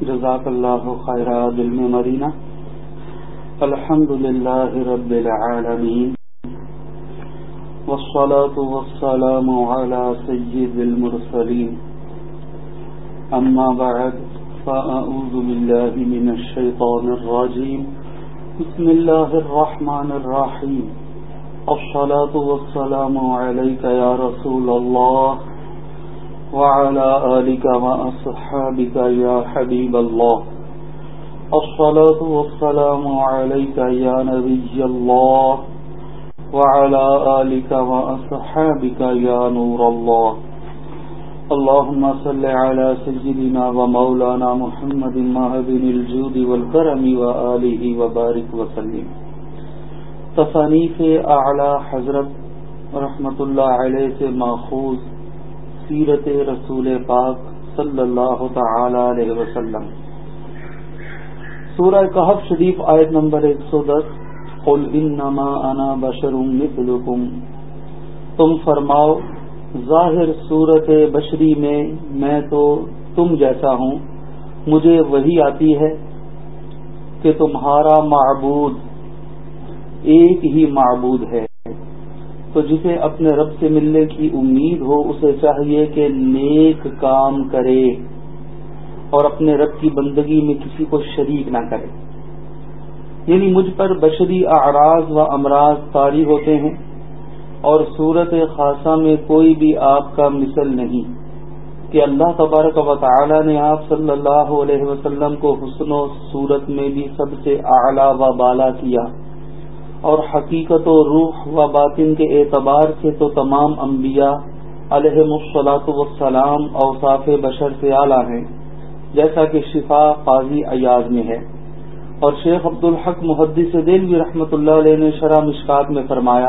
جزاک اللہ خیر دل میں مدینہ الحمد للہ رب العالمین۔ والصلاة والسلام على سيد المرسلين أما بعد فأعوذ بالله من الشيطان الرجيم بسم الله الرحمن الرحيم الصلاة والسلام عليك يا رسول الله وعلى آلك وأصحابك يا حبيب الله. الصلاة والسلام عليك يا نبي الله. وعلى آلك وأصحابك يا نور الله. اللهم صل على سجدنا ومولانا محمد مهبن الجود والكرم وآله وبارك وسلم. تصانیف اعلی حضرت رحمت اللہ علیہ سے ماخوذ سیرت رسول پاک صلی اللہ تعالی علیہ وسلم۔ سورہ کہف شریف آیت نمبر ایک سو دس۔ قل انما انا بشر مثلکم۔ تم فرماؤ، ظاہر صورت بشری میں میں تو تم جیسا ہوں۔ مجھے وہی آتی ہے کہ تمہارا معبود ایک ہی معبود ہے۔ تو جسے اپنے رب سے ملنے کی امید ہو، اسے چاہیے کہ نیک کام کرے اور اپنے رب کی بندگی میں کسی کو شریک نہ کرے۔ یعنی مجھ پر بشری اعراض و امراض طاری ہوتے ہیں اور صورت خاصہ میں کوئی بھی آپ کا مثل نہیں۔ کہ اللہ تبارک و تعالی نے آپ صلی اللہ علیہ وسلم کو حسن و صورت میں بھی سب سے اعلی و بالا کیا۔ اور حقیقت و روح و باطن کے اعتبار سے تو تمام انبیاء علیہ مسلاط وسلام اوصاف بشر سے اعلیٰ ہیں، جیسا کہ شفا قاضی ایاز میں ہے۔ اور شیخ عبد الحق محدث دلوی رحمۃ اللہ علیہ نے شرح مشکات میں فرمایا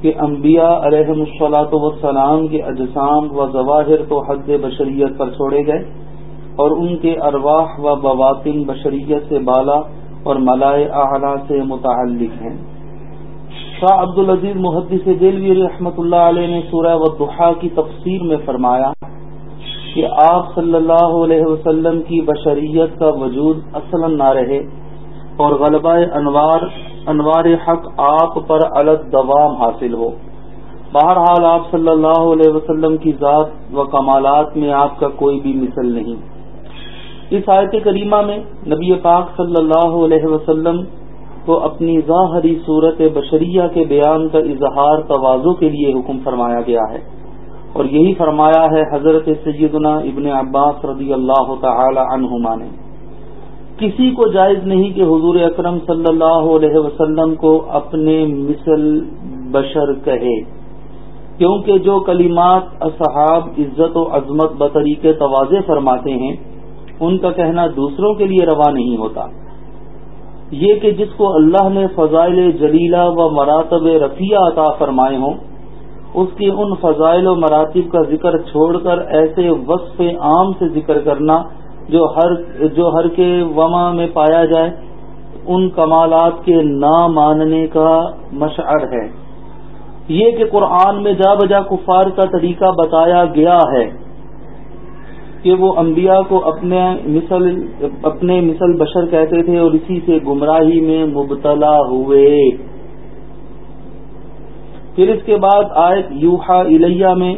کہ انبیاء علیہ مسلاط وسلام کے اجسام و ظواہر تو حد بشریت پر چھوڑے گئے اور ان کے ارواح و بواطن بشریت سے بالا اور ملائے اعلیٰ سے متعلق ہیں۔ شاہ عبد العزیز محدث دلوی رحمۃ اللہ علیہ نے سورہ و کی تفسیر میں فرمایا کہ آپ صلی اللہ علیہ وسلم کی بشریت کا وجود اصلا نہ رہے اور غلبہ انوار انوار حق آپ پر الگ دوام حاصل ہو۔ بہرحال آپ صلی اللہ علیہ وسلم کی ذات و کمالات میں آپ کا کوئی بھی مثل نہیں۔ اس آیت کریمہ میں نبی پاک صلی اللہ علیہ وسلم کو اپنی ظاہری صورت بشریہ کے بیان کا اظہار توازو کے لیے حکم فرمایا گیا ہے۔ اور یہی فرمایا ہے حضرت سیدنا ابن عباس رضی اللہ تعالی عنہما نے۔ کسی کو جائز نہیں کہ حضور اکرم صلی اللہ علیہ وسلم کو اپنے مثل بشر کہے، کیونکہ جو کلمات اصحاب عزت و عظمت بطریق توازے فرماتے ہیں، ان کا کہنا دوسروں کے لیے روا نہیں ہوتا۔ یہ کہ جس کو اللہ نے فضائل جلیلہ و مراتب رفیہ عطا فرمائے ہوں، اس کی ان فضائل و مراتب کا ذکر چھوڑ کر ایسے وصف عام سے ذکر کرنا جو ہر جو ہر کے وما میں پایا جائے، ان کمالات کے نہ ماننے کا مشعر ہے۔ یہ کہ قرآن میں جا بجا کفار کا طریقہ بتایا گیا ہے۔ کہ وہ انبیاء کو اپنے مثل اپنے مثل بشر کہتے تھے اور اسی سے گمراہی میں مبتلا ہوئے۔ پھر اس کے بعد آئے یوہا الیہ میں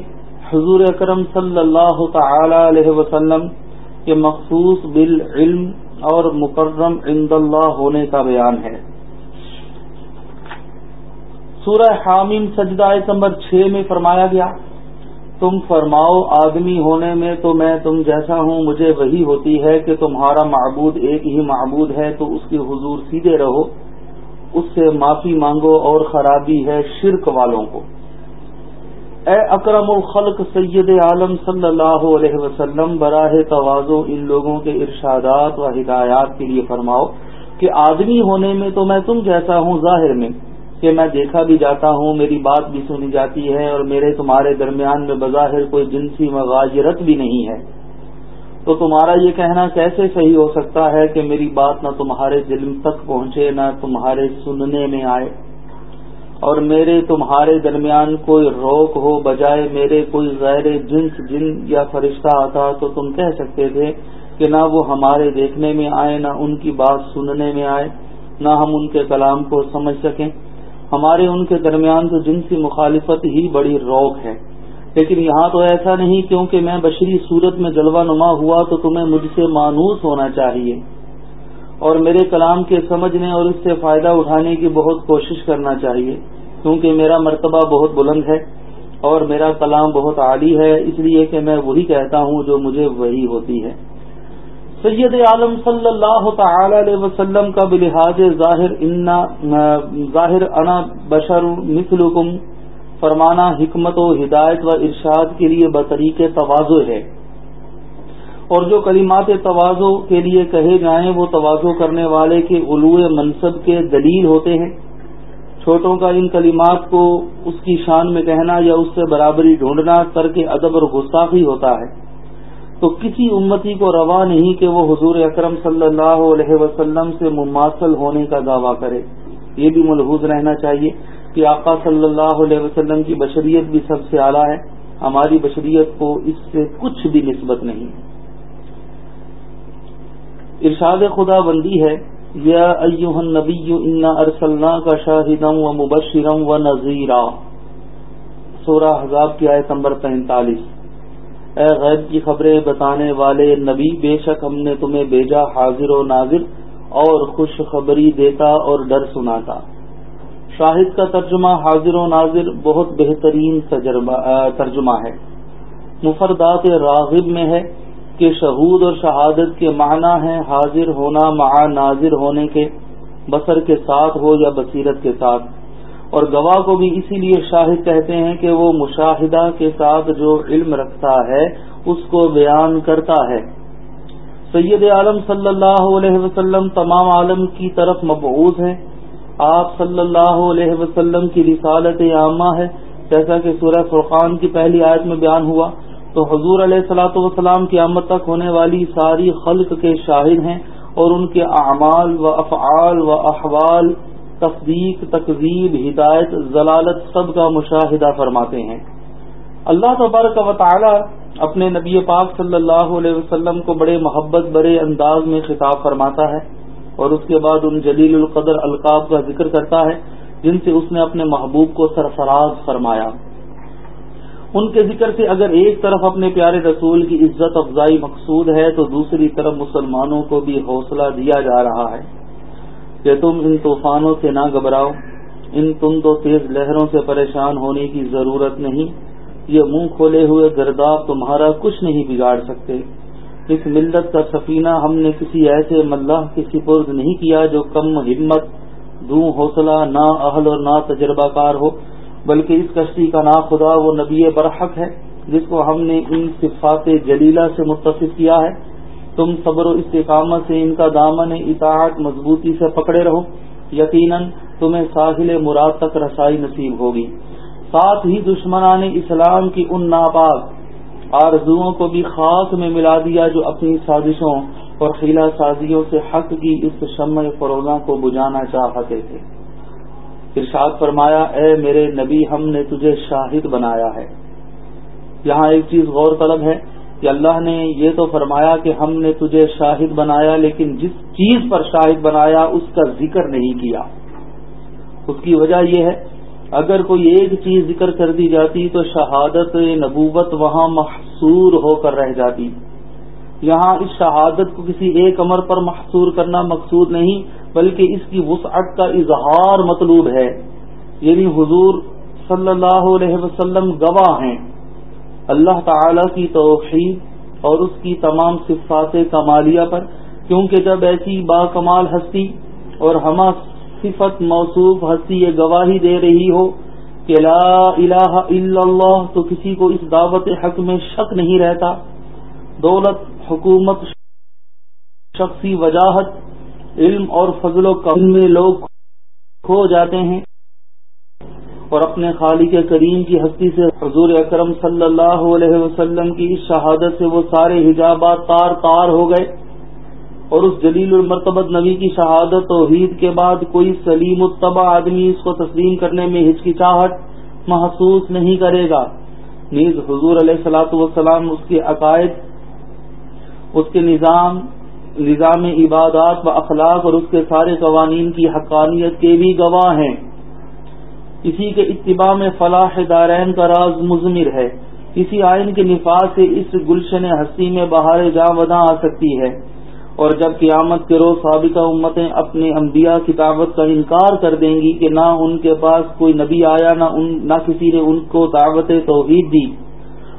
حضور اکرم صلی اللہ تعالی علیہ وسلم کے مخصوص بالعلم اور مکرم عند اللہ ہونے کا بیان ہے۔ سورہ حامیم سجدہ نمبر چھ میں فرمایا گیا تم فرماؤ، آدمی ہونے میں تو میں تم جیسا ہوں، مجھے وہی ہوتی ہے کہ تمہارا معبود ایک ہی معبود ہے، تو اس کی حضور سیدھے رہو۔ اس سے معافی مانگو اور خرابی ہے شرک والوں کو۔ اے اکرم الخلق سید عالم صلی اللہ علیہ وسلم، براہ توازو ان لوگوں کے ارشادات و ہدایات کے لیے فرماؤ کہ آدمی ہونے میں تو میں تم جیسا ہوں ظاہر میں۔ کہ میں دیکھا بھی جاتا ہوں، میری بات بھی سنی جاتی ہے اور میرے تمہارے درمیان میں بظاہر کوئی جنسی مغاجرت بھی نہیں ہے۔ تو تمہارا یہ کہنا کیسے صحیح ہو سکتا ہے کہ میری بات نہ تمہارے دل تک پہنچے، نہ تمہارے سننے میں آئے؟ اور میرے تمہارے درمیان کوئی روک ہو بجائے میرے کوئی غیر جنس، جن یا فرشتہ آتا تو تم کہہ سکتے تھے کہ نہ وہ ہمارے دیکھنے میں آئے، نہ ان کی بات سننے میں آئے، نہ ہم ان کے کلام کو سمجھ سکیں۔ ہمارے ان کے درمیان تو جنسی مخالفت ہی بڑی روک ہے۔ لیکن یہاں تو ایسا نہیں، کیونکہ میں بشری صورت میں جلوہ نما ہوا تو تمہیں مجھ سے مانوس ہونا چاہیے۔ اور میرے کلام کے سمجھنے اور اس سے فائدہ اٹھانے کی بہت کوشش کرنا چاہیے، کیونکہ میرا مرتبہ بہت بلند ہے اور میرا کلام بہت عالی ہے، اس لیے کہ میں وہی کہتا ہوں جو مجھے وہی ہوتی ہے۔ سید عالم صلی اللہ تعالی علیہ وسلم کا بلحاظ ظاہر ظاہر انا بشر مثلکم فرمانا حکمت و ہدایت و ارشاد کے لیے بطریق توازو ہے۔ اور جو کلمات توازو کے لیے کہے جائیں وہ توازو کرنے والے کے علو منصب کے دلیل ہوتے ہیں۔ چھوٹوں کا ان کلمات کو اس کی شان میں کہنا یا اس سے برابری ڈھونڈنا کر کے ادب اور گستاخی ہوتا ہے۔ تو کسی امتی کو روا نہیں کہ وہ حضور اکرم صلی اللہ علیہ وسلم سے مماثل ہونے کا دعویٰ کرے۔ یہ بھی ملحوظ رہنا چاہیے کہ آقا صلی اللہ علیہ وسلم کی بشریت بھی سب سے اعلیٰ ہے، ہماری بشریت کو اس سے کچھ بھی نسبت نہیں۔ ہے ارشاد خدا بندی ہے، یا ایوہ النبی انا ارسلنا کا شاہدم و مبشرم و نذیرا۔ سورہ حضاب کی آیت نمبر پینتالیس۔ اے غیب کی خبریں بتانے والے نبی، بے شک ہم نے تمہیں بھیجا حاضر و ناظر اور خوش خبری دیتا اور ڈر سناتا۔ شاہد کا ترجمہ حاضر و ناظر بہت بہترین ترجمہ ہے۔ مفردات راغب میں ہے کہ شہود اور شہادت کے معنی ہیں حاضر ہونا مع ناظر ہونے کے بسر کے ساتھ ہو یا بصیرت کے ساتھ۔ اور گواہ کو بھی اسی لیے شاہد کہتے ہیں کہ وہ مشاہدہ کے ساتھ جو علم رکھتا ہے، اس کو بیان کرتا ہے۔ سید عالم صلی اللہ علیہ وسلم تمام عالم کی طرف مبعوث ہیں۔ آپ صلی اللہ علیہ وسلم کی رسالت عامہ ہے۔ جیسا کہ سورہ فرقان کی پہلی آیت میں بیان ہوا، تو حضور علیہ السلاۃ والسلام کی آمد تک ہونے والی ساری خلق کے شاہد ہیں اور ان کے اعمال و افعال و احوال تصدیق تقزیب ہدایت، ضلالت سب کا مشاہدہ فرماتے ہیں۔ اللہ تبارک و تعالی اپنے نبی پاک صلی اللہ علیہ وسلم کو بڑے محبت برے انداز میں خطاب فرماتا ہے اور اس کے بعد ان جلیل القدر القاب کا ذکر کرتا ہے، جن سے اس نے اپنے محبوب کو سرفراز فرمایا۔ ان کے ذکر سے اگر ایک طرف اپنے پیارے رسول کی عزت، افزائی مقصود ہے، تو دوسری طرف مسلمانوں کو بھی حوصلہ دیا جا رہا ہے۔ کہ تم ان طوفانوں سے نہ گھبراؤ۔ ان تم تو تیز لہروں سے پریشان ہونے کی ضرورت نہیں۔ یہ منہ کھولے ہوئے گرداب تمہارا کچھ نہیں بگاڑ سکتے۔ اس ملت کا سفینہ ہم نے کسی ایسے ملح کی سپرد نہیں کیا جو کم ہمت دوں حوصلہ، نہ اہل اور نہ تجربہ کار ہو۔ بلکہ اس کشتی کا نا خدا، وہ نبی برحق ہے، جس کو ہم نے ان صفات جلیلہ سے متصف کیا ہے۔ تم صبر و استقامت سے ان کا دامن اطاعت مضبوطی سے پکڑے رہو۔ یقیناً تمہیں ساحل مراد تک رسائی نصیب ہوگی۔ ساتھ ہی دشمنان اسلام کی ان ناپاک آرزوؤں کو بھی خاص میں ملا دیا جو اپنی سازشوں اور خیلا سازیوں سے حق کی اس شمع فروغ کو بجانا چاہتے تھے۔ ارشاد فرمایا، اے میرے نبی، ہم نے تجھے شاہد بنایا ہے۔ یہاں ایک چیز غور طلب ہے۔ کہ اللہ نے یہ تو فرمایا کہ ہم نے تجھے شاہد بنایا، لیکن جس چیز پر شاہد بنایا اس کا ذکر نہیں کیا۔ اس کی وجہ یہ ہے، اگر کوئی ایک چیز ذکر کر دی جاتی تو شہادت نبوت وہاں محصور ہو کر رہ جاتی۔ یہاں اس شہادت کو کسی ایک امر پر محصور کرنا مقصود نہیں، بلکہ اس کی وسعت کا اظہار مطلوب ہے۔ یعنی حضور صلی اللہ علیہ وسلم گواہ ہیں۔ اللہ تعالی کی توحید اور اس کی تمام صفات کمالیہ پر، کیونکہ جب ایسی با کمال ہستی اور ہما صفت موصوف ہستی یہ گواہی دے رہی ہو کہ لا الہ الا اللہ تو کسی کو اس دعوت حق میں شک نہیں رہتا، دولت، حکومت، شخصی وجاہت، علم اور فضل و کم میں لوگ کھو جاتے ہیں اور اپنے خالق کریم کی ہستی سے حضور اکرم صلی اللہ علیہ وسلم کی اس شہادت سے وہ سارے حجابات تار تار ہو گئے اور اس جلیل المرتبت نبی کی شہادت توحید کے بعد کوئی سلیم الطبع آدمی اس کو تسلیم کرنے میں ہچکچاہٹ محسوس نہیں کرے گا۔ نیز حضور علیہ السلاۃ وسلام اس کے عقائد، اس کے نظام نظام عبادات و اخلاق اور اس کے سارے قوانین کی حقانیت کے بھی گواہ ہیں۔ اسی کے اتباع میں فلاح دارین کا راز مضمر ہے۔ اسی آئین کے نفاذ سے اس گلشن ہستی میں بہار جا ودا آ سکتی ہے۔ اور جب قیامت کے روز سابقہ امتیں اپنے انبیاء کی دعوت کا انکار کر دیں گی کہ نہ ان کے پاس کوئی نبی آیا، نہ ان، نہ کسی نے ان کو دعوت توحید دی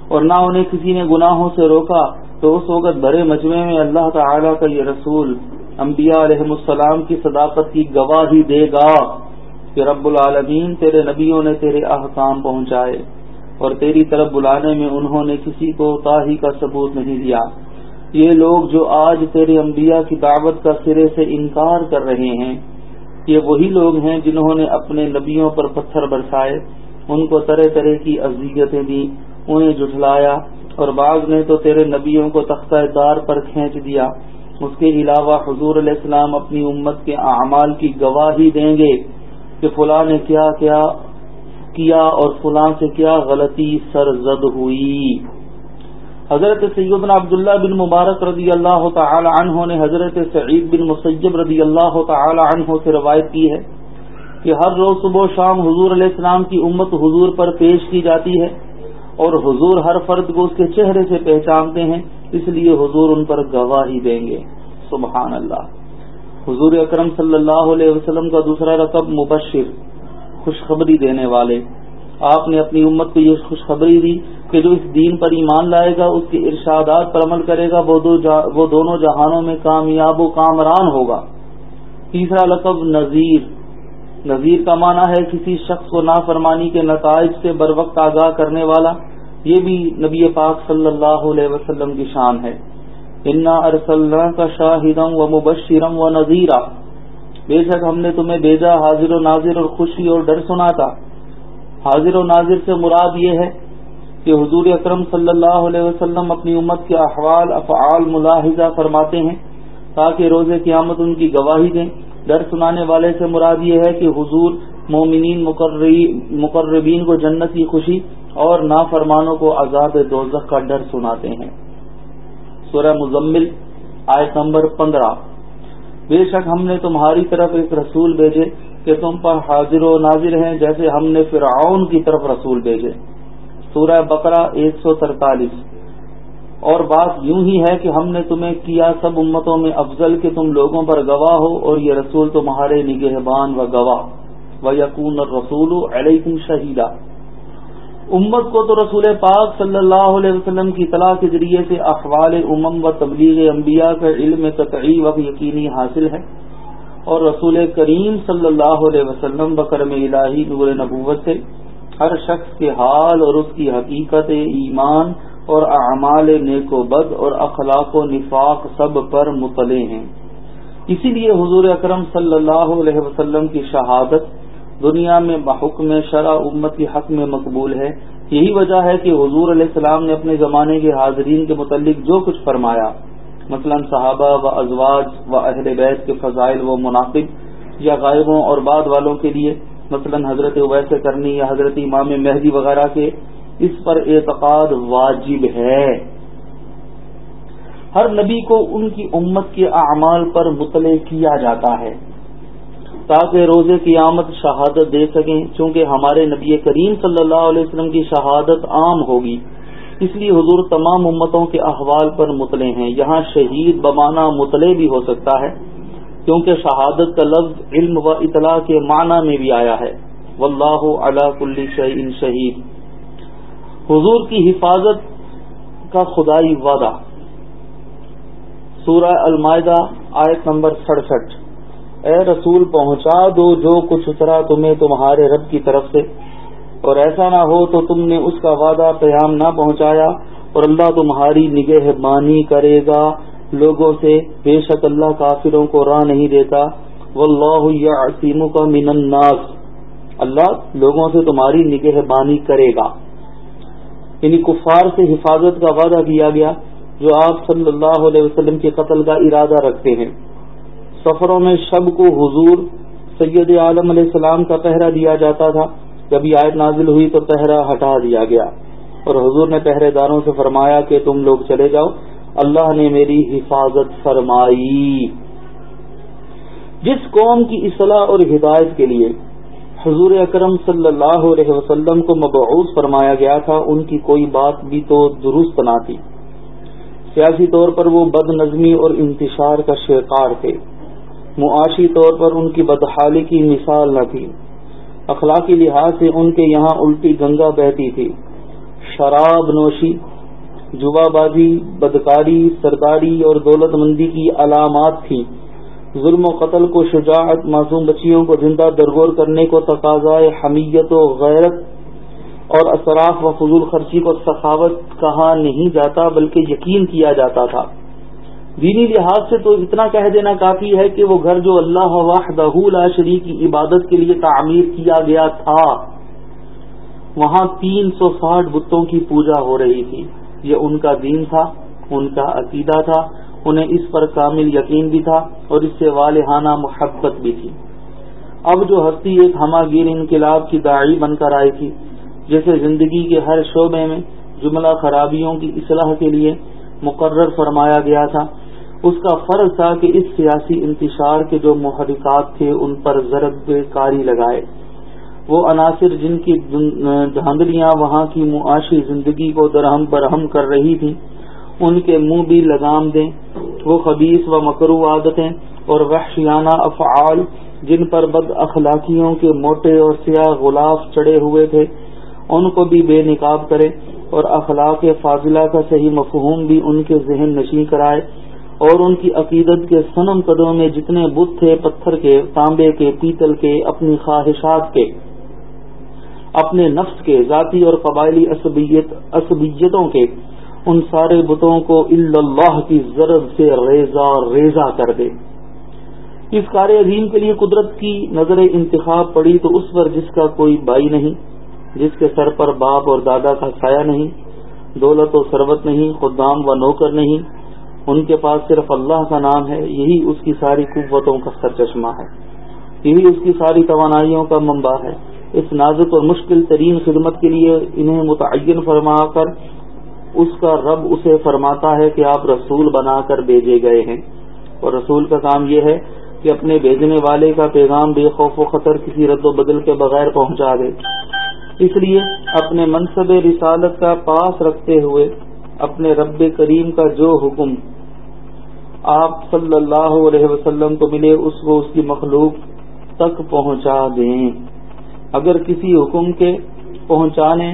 اور نہ انہیں کسی نے گناہوں سے روکا، تو اس وقت بڑے مجمع میں اللہ تعالی کا یہ رسول انبیاء علیہ السلام کی صداقت کی گواہی دے گا۔ کہ رب العالمین تیرے نبیوں نے تیرے احکام پہنچائے اور تیری طرف بلانے میں انہوں نے کسی کو تاہی کا ثبوت نہیں دیا۔ یہ لوگ جو آج تیرے انبیاء کی دعوت کا سرے سے انکار کر رہے ہیں، یہ وہی لوگ ہیں جنہوں نے اپنے نبیوں پر پتھر برسائے، ان کو طرح طرح کی اذیتیں دی انہیں جٹلایا اور بعض نے تو تیرے نبیوں کو تختہ دار پر کھینچ دیا۔ اس کے علاوہ حضور علیہ السلام اپنی امت کے اعمال کی گواہی دیں گے۔ کہ فلاں نے کیا کیا کیا اور فلاں سے کیا غلطی سرزد ہوئی۔ حضرت سیدنا عبداللہ بن مبارک رضی اللہ تعالی عنہ نے حضرت سعید بن مسیب رضی اللہ تعالی عنہ سے روایت کی ہے کہ ہر روز صبح و شام حضور علیہ السلام کی امت حضور پر پیش کی جاتی ہے اور حضور ہر فرد کو اس کے چہرے سے پہچانتے ہیں، اس لیے حضور ان پر گواہی دیں گے۔ سبحان اللہ۔ حضور اکرم صلی اللہ علیہ وسلم کا دوسرا رقب مبشر، خوشخبری دینے والے۔ آپ نے اپنی امت کو یہ خوشخبری دی کہ جو اس دین پر ایمان لائے گا، اس کے ارشادات پر عمل کرے گا، وہ وہ دونوں جہانوں میں کامیاب و کامران ہوگا۔ تیسرا لقب نذیر۔ نذیر کا معنی ہے کسی شخص کو نافرمانی کے نتائج سے بر وقت آگاہ کرنے والا۔ یہ بھی نبی پاک صلی اللہ علیہ وسلم کی شان ہے۔ انا ارسل کا شاہدم و مبشرم و نذیرہ بے شک ہم نے تمہیں بھیجا حاضر و ناظر اور خوشی اور ڈر سنا تھا۔ حاضر و ناظر سے مراد یہ ہے کہ حضور اکرم صلی اللہ علیہ وسلم اپنی امت کے احوال، افعال، ملاحظہ فرماتے ہیں تاکہ روز قیامت ان کی گواہی دیں۔ ڈر سنانے والے سے مراد یہ ہے کہ حضور مومنین مقربین کو جنت کی خوشی اور نافرمانوں کو عذاب دوزخ کا ڈر سناتے ہیں۔ سورہ مزمل، آیت نمبر پندرہ۔ بے شک ہم نے تمہاری طرف ایک رسول بھیجے کہ تم پر حاضر و ناظر ہیں جیسے ہم نے فرعون کی طرف رسول بھیجے۔ سورہ بقرہ ایک سو ترتالیس۔ اور بات یوں ہی ہے کہ ہم نے تمہیں کیا سب امتوں میں افضل کہ تم لوگوں پر گواہ ہو اور یہ رسول تمہارے نگہبان و گواہ۔ و یقون رسول علیکم شہیدہ امت کو تو رسول پاک صلی اللہ علیہ وسلم کی اطلاع کے ذریعے سے احوال امم و تبلیغ انبیاء کا علم قطعی و یقینی حاصل ہے اور رسول کریم صلی اللہ علیہ وسلم بکرم الہی نور نبوت سے ہر شخص کے حال اور اس کی حقیقت، ایمان اور اعمال نیک و بد اور اخلاق و نفاق سب پر مطلع ہیں۔ اسی لیے حضور اکرم صلی اللہ علیہ وسلم کی شہادت دنیا میں بحکم شرع امت کی حق میں مقبول ہے۔ یہی وجہ ہے کہ حضور علیہ السلام نے اپنے زمانے کے حاضرین کے متعلق جو کچھ فرمایا، مثلا صحابہ و ازواج و اہل بیت کے فضائل و مناسب یا غائبوں اور بعد والوں کے لیے، مثلا حضرت ویس کرنی یا حضرت امام مہدی وغیرہ کے، اس پر اعتقاد واجب ہے۔ ہر نبی کو ان کی امت کے اعمال پر مطلع کیا جاتا ہے۔ تاکہ روز قیامت شہادت دے سکیں، چونکہ ہمارے نبی کریم صلی اللہ علیہ وسلم کی شہادت عام ہوگی۔ اس لیے حضور تمام امتوں کے احوال پر مطلع ہیں۔ یہاں شہید بمانا مطلع بھی ہو سکتا ہے، کیونکہ شہادت کا لفظ علم و اطلاع کے معنی میں بھی آیا ہے۔ واللہ علا کل شعین شہید۔ حضور کی حفاظت کا خدائی وعدہ۔ سورہ المائدہ، آیت نمبر سڑسٹھ۔ اے رسول پہنچا دو جو کچھ اترا تمہیں تمہارے رب کی طرف سے۔ اور ایسا نہ ہو تو تم نے اس کا وعدہ پیام نہ پہنچایا اور اللہ تمہاری نگہ بانی کرے گا۔ لوگوں سے بے شک اللہ کافروں کو راہ نہیں دیتا۔ واللہ یعصیمک کا من الناس۔ اللہ لوگوں سے تمہاری نگہ بانی کرے گا۔ یعنی کفار سے حفاظت کا وعدہ کیا گیا، جو آپ صلی اللہ علیہ وسلم کے قتل کا ارادہ رکھتے ہیں۔ سفروں میں شب کو حضور سید عالم علیہ السلام کا پہرا دیا جاتا تھا۔ جب یہ آیت نازل ہوئی تو پہرا ہٹا دیا گیا۔ اور حضور نے پہرے داروں سے فرمایا کہ تم لوگ چلے جاؤ۔ اللہ نے میری حفاظت فرمائی۔ جس قوم کی اصلاح اور ہدایت کے لیے حضور اکرم صلی اللہ علیہ وسلم کو مبعوث فرمایا گیا تھا، ان کی کوئی بات بھی تو درست نہ تھی۔ سیاسی طور پر وہ بد نظمی اور انتشار کا شکار تھے۔ معاشی طور پر ان کی بدحالی کی مثال نہ تھی۔ اخلاقی لحاظ سے ان کے یہاں الٹی گنگا بہتی تھی۔ شراب نوشی جوا بازی بدکاری، سرداری اور دولت مندی کی علامات تھیں۔ ظلم و قتل کو شجاعت معصوم بچیوں کو زندہ درگور کرنے کو تقاضا حمیت و غیرت اور اثرات و فضول خرچی کو سخاوت کہا نہیں جاتا، بلکہ یقین کیا جاتا تھا۔ دینی لحاظ سے تو اتنا کہہ دینا کافی ہے کہ وہ گھر جو اللہ واحدہ لا شریک کی عبادت کے لیے تعمیر کیا گیا تھا، وہاں تین سو ساٹھ بتوں کی پوجا ہو رہی تھی۔ یہ ان کا دین تھا، ان کا عقیدہ تھا، انہیں اس پر کامل یقین بھی تھا اور اس سے والہانہ محبت بھی تھی۔ اب جو ہستی ایک ہماگیر انقلاب کی داڑھی بن کر آئی تھی، جیسے زندگی کے ہر شعبے میں جملہ خرابیوں کی اصلاح کے لیے مقرر فرمایا گیا تھا۔ اس کا فرض تھا کہ اس سیاسی انتشار کے جو محرکات تھے، ان پر ضرب کاری لگائے۔ وہ عناصر جن کی دھاندلیاں وہاں کی معاشی زندگی کو درہم برہم کر رہی تھیں، ان کے منہ بھی لگام دیں۔ وہ خبیص و مکرو عادتیں اور وحشیانہ افعال جن پر بد اخلاقیوں کے موٹے اور سیاہ غلاف چڑھے ہوئے تھے، ان کو بھی بے نقاب کرے اور اخلاق فاضلہ کا صحیح مفہوم بھی ان کے ذہن نشیں کرائے۔ اور ان کی عقیدت کے سنم قدوں میں جتنے بت تھے، پتھر کے، تانبے کے، پیتل کے، اپنی خواہشات کے، اپنے نفس کے، ذاتی اور قبائلی عصبیتوں کے، ان سارے بتوں کو اللہ کی ضرب سے ریزا ریزا کر دے۔ اس کار عظیم کے لیے قدرت کی نظر انتخاب پڑی تو اس پر جس کا کوئی بائی نہیں، جس کے سر پر باپ اور دادا کا سایہ نہیں، دولت و ثروت نہیں، خدام و نوکر نہیں ان کے پاس صرف اللہ کا نام ہے، یہی اس کی ساری قوتوں کا سر چشمہ ہے۔ یہی اس کی ساری توانائیوں کا منبع ہے۔ اس نازک اور مشکل ترین خدمت کے لیے انہیں متعین فرما کر اس کا رب اسے فرماتا ہے کہ آپ رسول بنا کر بھیجے گئے ہیں۔ اور رسول کا کام یہ ہے کہ اپنے بھیجنے والے کا پیغام بے خوف و خطر کسی رد و بدل کے بغیر پہنچا دے۔ اس لیے اپنے منصب رسالت کا پاس رکھتے ہوئے اپنے رب کریم کا جو حکم آپ صلی اللہ علیہ وسلم کو ملے اس کو اس کی مخلوق تک پہنچا دیں۔ اگر کسی حکم کے پہنچانے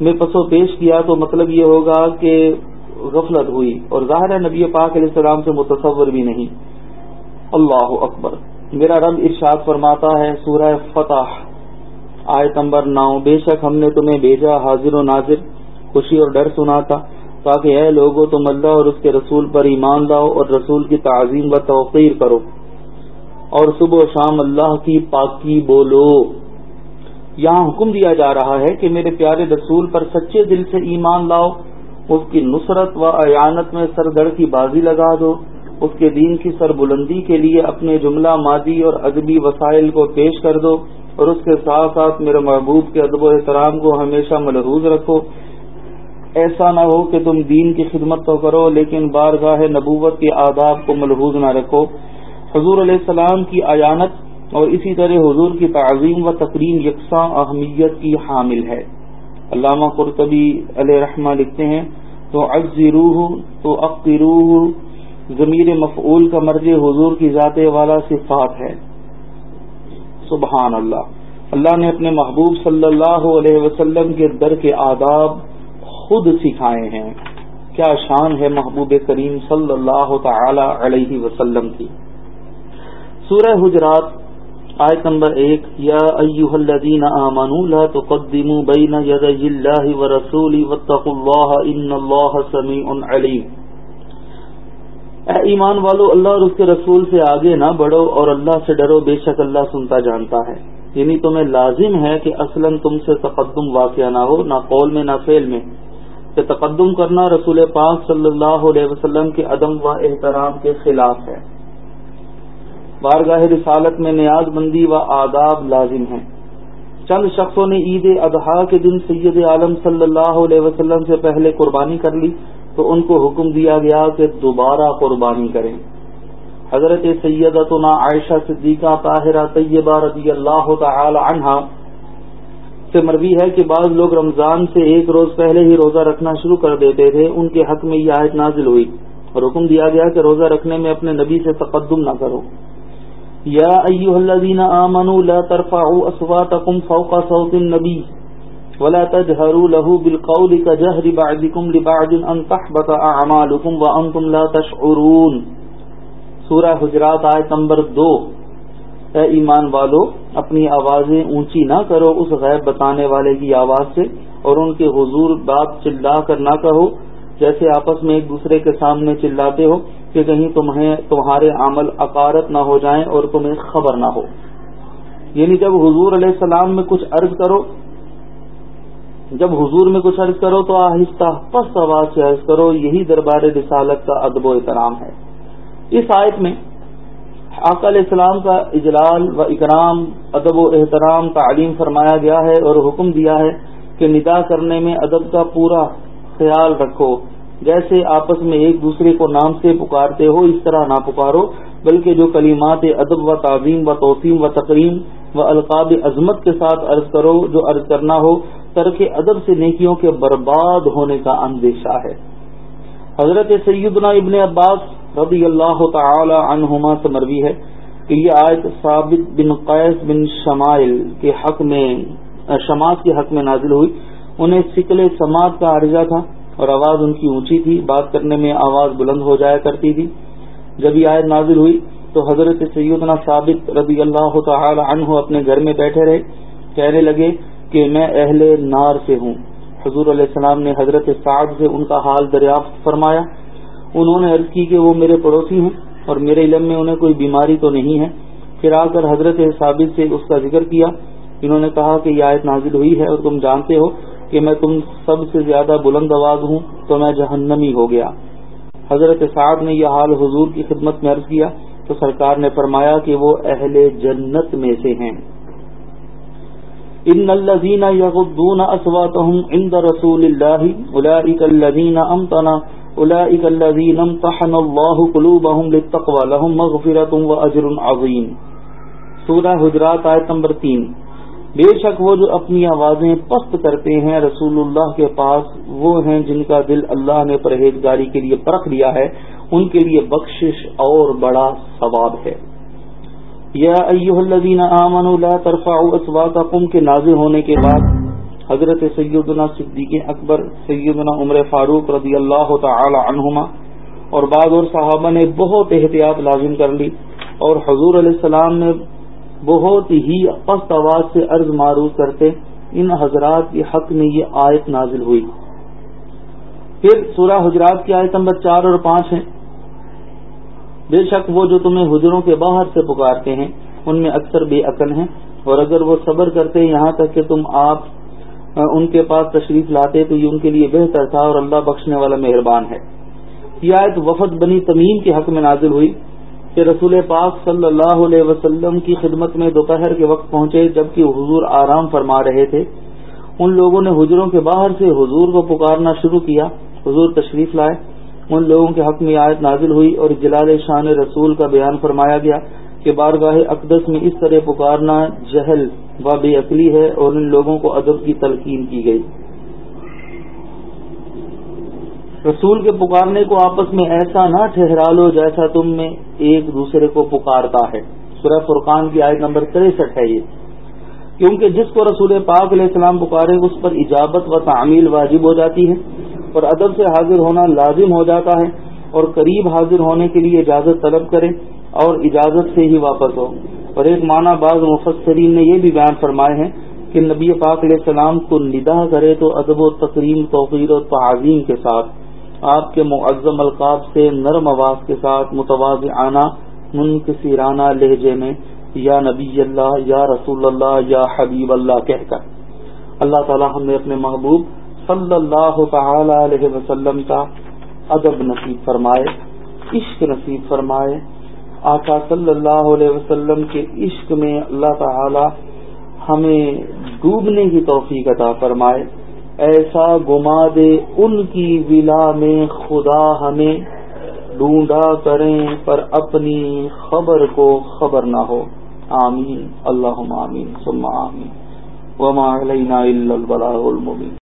میں پسو پیش کیا تو مطلب یہ ہوگا کہ غفلت ہوئی۔ اور ظاہر نبی پاک علیہ السلام سے متصور بھی نہیں۔ اللہ اکبر۔ میرا رب ارشاد فرماتا ہے سورہ فتح، آیت نمبر نو۔ بے شک ہم نے تمہیں بھیجا، حاضر و ناظر، خوشی اور ڈر سنا تھا تاکہ اے لوگوں تم اللہ اور اس کے رسول پر ایمان لاؤ اور رسول کی تعظیم و توقیر کرو۔ اور صبح و شام اللہ کی پاکی بولو۔ یہاں حکم دیا جا رہا ہے کہ میرے پیارے رسول پر سچے دل سے ایمان لاؤ، اس کی نصرت و ایانت میں سر کی بازی لگا دو۔ اس کے دین کی سر بلندی کے لیے اپنے جملہ مادی اور ادبی وسائل کو پیش کر دو اور اس کے ساتھ ساتھ میرے محبوب کے ادب و احترام کو ہمیشہ ملحوظ رکھو۔ ایسا نہ ہو کہ تم دین کی خدمت تو کرو، لیکن بارگاہ نبوت کے آداب کو ملحوظ نہ رکھو۔ حضور علیہ السلام کی عیانت اور اسی طرح حضور کی تعظیم و تقریم یکساں اہمیت کی حامل ہے۔ علامہ قرطبی علیہ رحمہ لکھتے ہیں، تو روح تو روح ضمیر مفعول کا مرض حضور کی ذات والا صفات ہے۔ سبحان اللہ۔ اللہ نے اپنے محبوب صلی اللہ علیہ وسلم کے در کے آداب خود سکھائے ہیں۔ کیا شان ہے محبوب کریم صلی اللہ تعالی علیہ وسلم کی۔ سورہ حجرات، آیت نمبر ایک، یا ایوہ الذین آمنوا لا تقدموا بین یدی اللہ ورسولی واتقوا اللہ ان اللہ سمیع علیم۔ اے ایمان والو، اللہ اور اس کے رسول سے آگے نہ بڑھو اور اللہ سے ڈرو، بے شک اللہ سنتا جانتا ہے۔ یعنی تمہیں لازم ہے کہ اصلا تم سے تقدم واقع نہ ہو، نہ قول میں، نہ فعل میں۔ کہ تقدم کرنا رسول پاک صلی اللہ علیہ وسلم کے عدم و احترام کے خلاف ہے۔ بارگاہ رسالت میں نیاز بندی و آداب لازم ہیں۔ چند شخصوں نے عید اضحیٰ کے دن سید عالم صلی اللہ علیہ وسلم سے پہلے قربانی کر لی تو ان کو حکم دیا گیا کہ دوبارہ قربانی کریں۔ حضرت سیدتنا عائشہ صدیقہ طاہرہ طیبہ رضی اللہ تعالی عنہا سے مروی ہے کہ بعض لوگ رمضان سے ایک روز پہلے ہی روزہ رکھنا شروع کر دیتے تھے، ان کے حق میں یہ آیت نازل ہوئی اور حکم دیا گیا کہ روزہ رکھنے میں اپنے نبی سے تقدم نہ کرو۔ یا ایوہ الذین آمنوا لا ترفعوا اصواتکم فوق صوت النبی ولا تجهروا له بالقول كجهر بعضكم لبعض ان تحبط اعمالكم وانتم لا تشعرون۔ سورہ حجرات آیت نمبر دو۔ اے ایمان والو، اپنی آوازیں اونچی نہ کرو، اس غیب بتانے والے کی آواز سے اور ان کے حضور بات چلا کر نہ کہو، جیسے آپس میں ایک دوسرے کے سامنے چلاتے ہو کہ کہیں تمہیں تمہارے عمل اکارت نہ ہو جائیں اور تمہیں خبر نہ ہو۔ یعنی جب حضور علیہ السلام میں کچھ عرض کرو، جب حضور میں کچھ عرض کرو تو آہستہ پس آواز سے عرض کرو، یہی دربار رسالت کا ادب و احترام ہے۔ اس آیت میں آقا علیہ السلام کا اجلال و اکرام، ادب و احترام تعلیم فرمایا گیا ہے اور حکم دیا ہے کہ ندا کرنے میں ادب کا پورا خیال رکھو۔ جیسے آپس میں ایک دوسرے کو نام سے پکارتے ہو، اس طرح نہ پکارو، بلکہ جو کلیمات ادب و تعظیم و توسیم و تقریم و القاب عظمت کے ساتھ عرض کرو، جو عرض کرنا ہو، ترک ادب سے نیکیوں کے برباد ہونے کا اندیشہ ہے۔ حضرت سیدنا ابن عباس رضی اللہ تعالی عنہما سے مروی ہے کہ یہ آیت ثابت بن قیس بن شمائل کے حق میں شماعت کے حق میں نازل ہوئی۔ انہیں سکل سماعت کا عرضہ تھا اور آواز ان کی اونچی تھی۔ بات کرنے میں آواز بلند ہو جایا کرتی تھی۔ جب یہ آیت نازل ہوئی تو حضرت سیدنا ثابت رضی اللہ تعالی عنہ اپنے گھر میں بیٹھے رہے۔ کہنے لگے کہ میں اہل نار سے ہوں۔ حضور علیہ السلام نے حضرت سعد سے ان کا حال دریافت فرمایا۔ انہوں نے عرض کی کہ وہ میرے پڑوسی ہیں اور میرے علم میں انہیں کوئی بیماری تو نہیں ہے۔ پھر آ کر حضرت ثابت سے اس کا ذکر کیا۔ انہوں نے کہا کہ یہ آیت نازل ہوئی ہے اور تم جانتے ہو کہ میں تم سب سے زیادہ بلند آواز ہوں تو میں جہنمی ہو گیا۔ حضرت سعد نے یہ حال حضور کی خدمت میں عرض کیا تو سرکار نے فرمایا کہ وہ اہل جنت میں سے ہیں۔ ان الذين يغضون اصواتهم عند رسول الله اولئك الذين امطن اولئك الذين امتحن الله قلوبهم للتقوى، لهم مغفرة واجر عظيم. سورہ حجرات آیت نمبر 3 بے شک وہ جو اپنی آوازیں پست کرتے ہیں رسول اللہ کے پاس، وہ ہیں جن کا دل اللہ نے پرہیزگاری کے لیے پرکھ لیا ہے، ان کے لیے بخشش اور بڑا ثواب ہے. یا ایوہ الذین آمنوا لا ترفعوا اصواتکم، کے نازل ہونے کے بعد حضرت سیدنا صدیق اکبر، سیدنا عمر فاروق رضی اللہ تعالی عنہما، اور بعض اور صحابہ نے بہت احتیاط لازم کر لی، اور حضور علیہ السلام نے بہت ہی پست آواز سے عرض معروف کرتے، ان حضرات کے حق میں یہ آیت نازل ہوئی۔ پھر سورہ حجرات کی آیت نمبر چار اور پانچ ہیں۔ بے شک وہ جو تمہیں حجروں کے باہر سے پکارتے ہیں، ان میں اکثر بے عقل ہیں، اور اگر وہ صبر کرتے یہاں تک کہ تم آپ ان کے پاس تشریف لاتے تو یہ ان کے لیے بہتر تھا اور اللہ بخشنے والا مہربان ہے۔ یہ آیت وفد بنی تمیم کے حق میں نازل ہوئی کہ رسول پاک صلی اللہ علیہ وسلم کی خدمت میں دوپہر کے وقت پہنچے جبکہ حضور آرام فرما رہے تھے۔ ان لوگوں نے حجروں کے باہر سے حضور کو پکارنا شروع کیا، حضور تشریف لائے۔ ان لوگوں کے حق میں آیت نازل ہوئی اور جلال شان رسول کا بیان فرمایا گیا۔ کہ بارگاہ اقدس میں اس طرح پکارنا جہل و بے عقلی ہے اور ان لوگوں کو ادب کی تلقین کی گئی۔ رسول کے پکارنے کو آپس میں ایسا نہ ٹھہرا لو جیسا تم میں ایک دوسرے کو پکارتا ہے۔ سورہ فرقان کی آیت نمبر تریسٹھ ہے یہ۔ کیونکہ جس کو رسول پاک علیہ السلام پکارے، اس پر اجابت و تعمیل واجب ہو جاتی ہے اور ادب سے حاضر ہونا لازم ہو جاتا ہے اور قریب حاضر ہونے کے لیے اجازت طلب کرے اور اجازت سے ہی واپس ہو۔ اور ایک معنی بعض مفسرین نے یہ بھی بیان فرمائے ہیں کہ نبی پاک علیہ السلام کو ندا کرے تو ادب و تقریم توقیر و تعظیم کے ساتھ، آپ کے معظم القاب سے نرم آواز کے ساتھ متواز آنا منکسیرانہ لہجے میں یا نبی اللہ، یا رسول اللہ، یا حبیب اللہ کہہ کر۔ اللہ تعالی ہم نے اپنے محبوب صلی اللہ تعالی علیہ وسلم کا ادب نصیب فرمائے، عشق نصیب فرمائے آقا صلی اللہ علیہ وسلم کے عشق میں اللہ تعالی ہمیں ڈوبنے کی توفیق عطا فرمائے۔ ایسا گما دے ان کی ولا میں خدا ہمیں ڈھونڈا کریں پر اپنی خبر کو خبر نہ ہو۔ آمین۔ اللہ آمین۔ ثم آمین۔ وما علینا الا البلاغ المبین۔